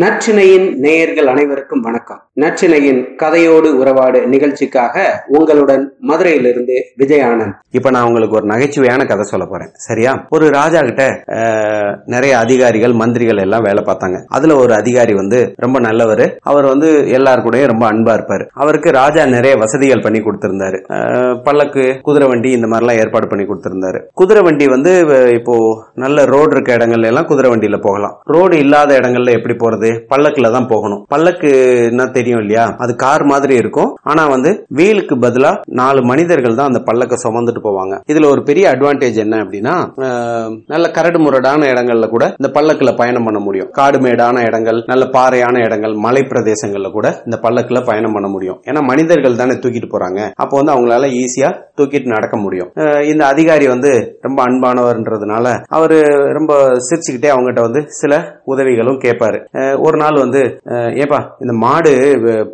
நச்சினையின் நேயர்கள் அனைவருக்கும் வணக்கம். நச்சினையின் கதையோடு உறவாடு நிகழ்ச்சிக்காக உங்களுடன் மதுரையிலிருந்து விஜயானந்த். இப்ப நான் உங்களுக்கு ஒரு நகைச்சுவையான கதை சொல்ல போறேன். சரியா? ஒரு ராஜா கிட்ட நிறைய அதிகாரிகள் மந்திரிகள் எல்லாம் வேலை பார்த்தாங்க. அதுல ஒரு அதிகாரி வந்து ரொம்ப நல்லவர். அவர் வந்து எல்லார் கூடயும் ரொம்ப அன்பா இருப்பாரு. அவருக்கு ராஜா நிறைய வசதிகள் பண்ணி கொடுத்திருந்தாரு. பல்லக்கு குதிரை வண்டி இந்த மாதிரிலாம் ஏற்பாடு பண்ணி கொடுத்திருந்தாரு. குதிரை வண்டி வந்து இப்போ நல்ல ரோடு இருக்க இடங்கள்ல எல்லாம் குதிரை வண்டியில போகலாம். ரோடு இல்லாத இடங்கள்ல எப்படி போறது? பல்லக்குல தான் போகணும். பல்லக்குன்னா தெரியும் இல்லையா? அது கார் மாதிரி இருக்கும். ஆனா வந்து வீலுக்கு பதிலா நாலு மனிதர்கள் தான் அந்த பல்லக்க சுமந்துட்டு போவாங்க. இதுல ஒரு பெரிய அட்வான்டேஜ் என்ன அப்படின்னா நல்ல கரடு முரடான இடங்கள்ல கூட இந்த பல்லக்குல பயணம் பண்ண முடியும். காடு மேடான இடங்கள் நல்ல பாறையான இடங்கள் மலை பிரதேசங்கள்ல கூட இந்த பல்லக்குல பயணம் பண்ண முடியும். ஏன்னா மனிதர்கள் தானே தூக்கிட்டு போறாங்க. அப்போ வந்து அவங்களால ஈஸியா தூக்கிட்டு நடக்க முடியும். இந்த அதிகாரி வந்து ரொம்ப அன்பானவர்ன்றதுனால அவரு ரொம்ப சிரிச்சுக்கிட்டே அவங்ககிட்ட வந்து சில உதவிகளும் கேட்பாரு ஒரு நாள் வந்து ஏப்பா இந்த மாடு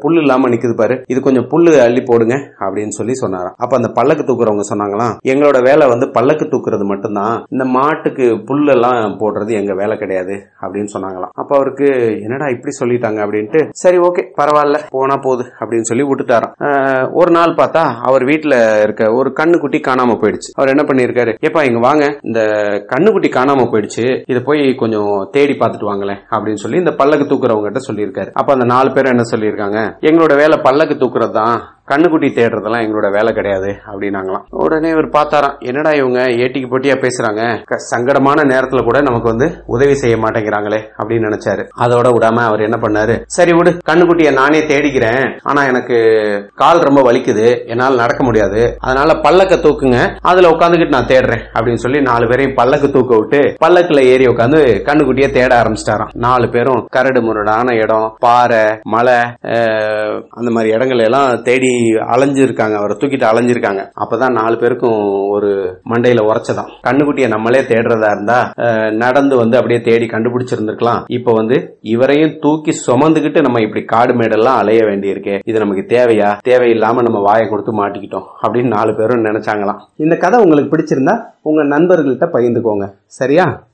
புல் புல்லு இல்லாம நிக்குது பாரு இது கொஞ்சம் புல்லு அள்ளி போடுங்க அப்படின்னு சொல்லி சொன்னாராம். அப்ப அந்த பல்லக்கு தூக்குறவங்க சொன்னாங்களாம் எங்களோட வேலை வந்து பல்லக்கு தூக்குறது மட்டும்தான் இந்த மாட்டுக்கு புல்லெல்லாம் போடுறது எங்க வேலை கிடையாது அப்படின்னு சொன்னாங்களாம். அப்ப அவருக்கு என்னடா இப்படி சொல்லிட்டாங்க? அப்படின்ட்டு சரி ஓகே பரவாயில்ல போனா போகுது அப்படின்னு சொல்லி விட்டுட்டாராம். ஒரு நாள் பார்த்தா அவர் வீட்டுல இருக்க ஒரு கண்ணுக்குட்டி காணாம போயிடுச்சு. அவர் என்ன பண்ணிருக்காரு ஏப்பா இங்க வாங்க இந்த கண்ணுக்குட்டி காணாம போயிடுச்சு இதை போய் கொஞ்சம் தேடி பார்த்துட்டு வாங்களேன் அப்படின்னு சொல்லி இந்த பல்லக்கு தூக்குறவங்க கிட்ட சொல்லியிருக்காரு. அப்ப அந்த நாலு பேரும் என்ன சொல்லியிருக்காங்க? எங்களோட வேலை பல்லக்கு தூக்குறது தான் கண்ணுக்குட்டி தேடுறதெல்லாம் எங்களோட வேலை கிடையாது அப்படின்னாங்களாம். உடனே இவர் பார்த்தாராம் என்னடா இவங்க ஏட்டிக்கு போட்டியா பேசுறாங்க? க- சங்கடமான நேரத்துல கூட நமக்கு வந்து உதவி செய்ய மாட்டேங்கிறாங்களே அப்படின்னு நினைச்சாரு. அதோட விடாம அவர் என்ன பண்ணாரு சரி விடு கண்ணுக்குட்டிய நானே தேடிக்கிறேன். ஆனா எனக்கு கால் ரொம்ப வலிக்குது என்னால் நடக்க முடியாது. அதனால பல்லக்க தூக்குங்க அதுல உட்காந்துக்கிட்டு நான் தேடுறேன் அப்படின்னு சொல்லி நாலு பேரையும் பல்லக்கு தூக்க விட்டு பல்லக்குல ஏறி உட்காந்து கண்ணுக்குட்டியை தேட ஆரம்பிச்சிட்டாராம். நாலு பேரும் கரடு முரடான இடம் பாறை மலை அந்த மாதிரி இடங்கள் எல்லாம் தேடி அலைஞ்சிருக்காங்க. அவரை தூக்கிட்டு அலைஞ்சிருக்காங்க. அப்பதான் நாலு பேருக்கும் ஒரு மண்டையில உரைச்சதான் கண்ணுக்குட்டியை நம்மளே தேடுறதா இருந்தா நடந்து வந்து அப்படியே தேடி கண்டுபிடிச்சிருந்திருக்கலாம். இப்போ வந்து இவரையும் தூக்கி சுமந்துகிட்டு நம்ம இப்படி காடு மேடெல்லாம் அலைய வேண்டியிருக்கு. இது நமக்கு தேவையா? தேவையில்லாம நம்ம வாயை கொடுத்து மாட்டிக்கிட்டோம் அப்படின்னு நாலு பேரும் நினைச்சாங்களாம். இந்த கதை உங்களுக்கு பிடிச்சிருந்தா உங்க நண்பர்கள்ட்ட பகிர்ந்துக்கோங்க. சரியா?